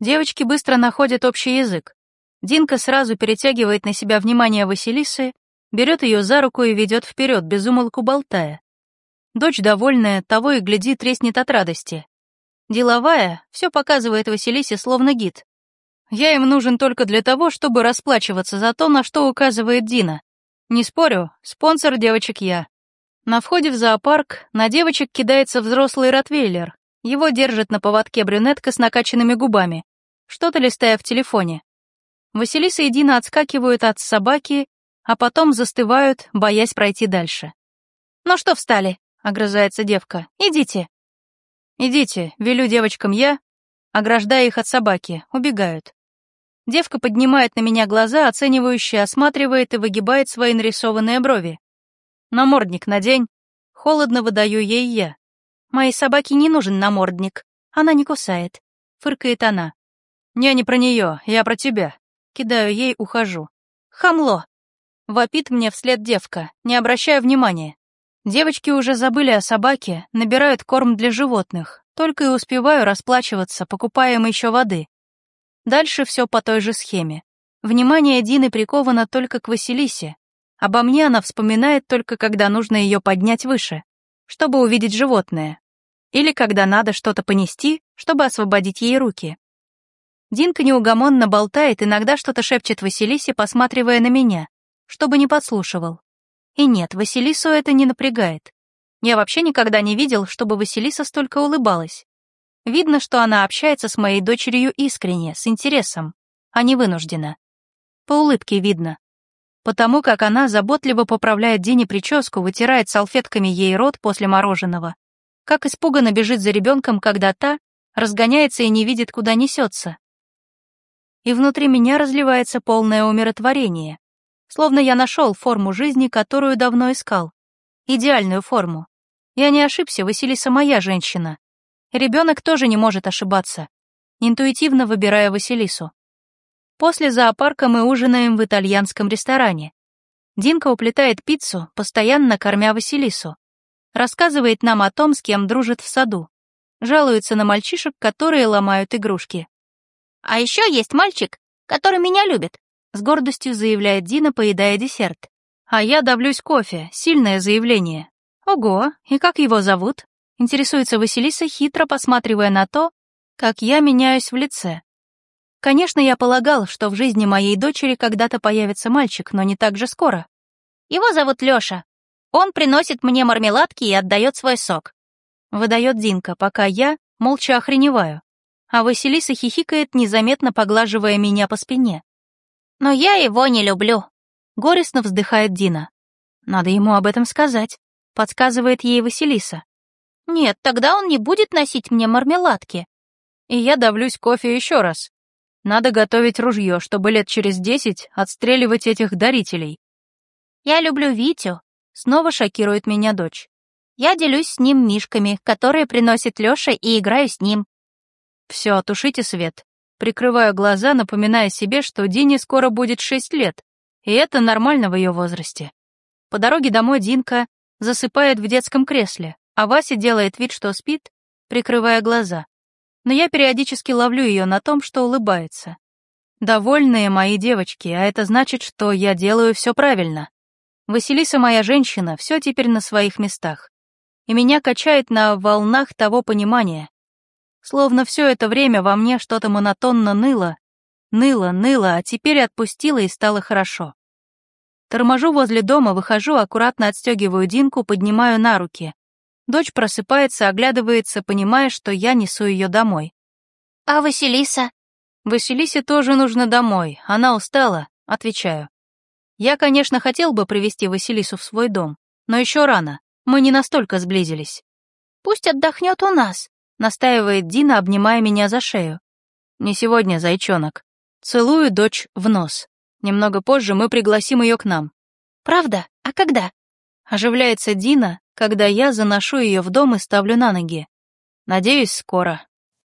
Девочки быстро находят общий язык. Динка сразу перетягивает на себя внимание Василисы, берет ее за руку и ведет вперед, безумолку болтая. Дочь, довольная, того и гляди, треснет от радости. Деловая, все показывает Василисе словно гид. Я им нужен только для того, чтобы расплачиваться за то, на что указывает Дина. Не спорю, спонсор девочек я. На входе в зоопарк на девочек кидается взрослый ротвейлер. Его держит на поводке брюнетка с накачанными губами, что-то листая в телефоне. Василиса и Дина отскакивают от собаки, а потом застывают, боясь пройти дальше. «Ну что встали?» — огрызается девка. «Идите». «Идите», — велю девочкам я, ограждая их от собаки, убегают. Девка поднимает на меня глаза, оценивающе осматривает и выгибает свои нарисованные брови. «Намордник надень». Холодно выдаю ей я. «Моей собаке не нужен намордник. Она не кусает», — фыркает она. «Я не про нее, я про тебя». Кидаю ей, ухожу. «Хамло!» Вопит мне вслед девка, не обращая внимания. Девочки уже забыли о собаке, набирают корм для животных. Только и успеваю расплачиваться, покупая им еще воды. Дальше все по той же схеме. Внимание Дины приковано только к Василисе. Обо мне она вспоминает только когда нужно ее поднять выше, чтобы увидеть животное. Или когда надо что-то понести, чтобы освободить ей руки. Динка неугомонно болтает, иногда что-то шепчет Василисе, посматривая на меня, чтобы не подслушивал. И нет, Василису это не напрягает. Я вообще никогда не видел, чтобы Василиса столько улыбалась. Видно, что она общается с моей дочерью искренне, с интересом, а не вынуждена. По улыбке видно. Потому как она заботливо поправляет Дине прическу, вытирает салфетками ей рот после мороженого. Как испуганно бежит за ребенком, когда та разгоняется и не видит, куда несется и внутри меня разливается полное умиротворение, словно я нашел форму жизни, которую давно искал. Идеальную форму. Я не ошибся, Василиса моя женщина. Ребенок тоже не может ошибаться, интуитивно выбирая Василису. После зоопарка мы ужинаем в итальянском ресторане. Динка уплетает пиццу, постоянно кормя Василису. Рассказывает нам о том, с кем дружит в саду. Жалуется на мальчишек, которые ломают игрушки. А еще есть мальчик, который меня любит», — с гордостью заявляет Дина, поедая десерт. А я давлюсь кофе, сильное заявление. Ого, и как его зовут? Интересуется Василиса, хитро посматривая на то, как я меняюсь в лице. Конечно, я полагал, что в жизни моей дочери когда-то появится мальчик, но не так же скоро. Его зовут Лёша. Он приносит мне мармеладки и отдает свой сок. Выдает Динка, пока я молча охреневаю а Василиса хихикает, незаметно поглаживая меня по спине. «Но я его не люблю», — горестно вздыхает Дина. «Надо ему об этом сказать», — подсказывает ей Василиса. «Нет, тогда он не будет носить мне мармеладки». И я давлюсь кофе еще раз. Надо готовить ружье, чтобы лет через десять отстреливать этих дарителей. «Я люблю Витю», — снова шокирует меня дочь. «Я делюсь с ним мишками, которые приносит Лёша, и играю с ним. Все, тушите свет. Прикрываю глаза, напоминая себе, что Дине скоро будет шесть лет, и это нормально в ее возрасте. По дороге домой Динка засыпает в детском кресле, а Вася делает вид, что спит, прикрывая глаза. Но я периодически ловлю ее на том, что улыбается. Довольные мои девочки, а это значит, что я делаю все правильно. Василиса моя женщина, все теперь на своих местах. И меня качает на волнах того понимания, Словно все это время во мне что-то монотонно ныло, ныло, ныло, а теперь отпустило и стало хорошо. Торможу возле дома, выхожу, аккуратно отстегиваю Динку, поднимаю на руки. Дочь просыпается, оглядывается, понимая, что я несу ее домой. «А Василиса?» «Василисе тоже нужно домой, она устала», — отвечаю. «Я, конечно, хотел бы привести Василису в свой дом, но еще рано, мы не настолько сблизились». «Пусть отдохнет у нас», настаивает Дина, обнимая меня за шею. «Не сегодня, зайчонок». Целую дочь в нос. Немного позже мы пригласим ее к нам. «Правда? А когда?» Оживляется Дина, когда я заношу ее в дом и ставлю на ноги. Надеюсь, скоро.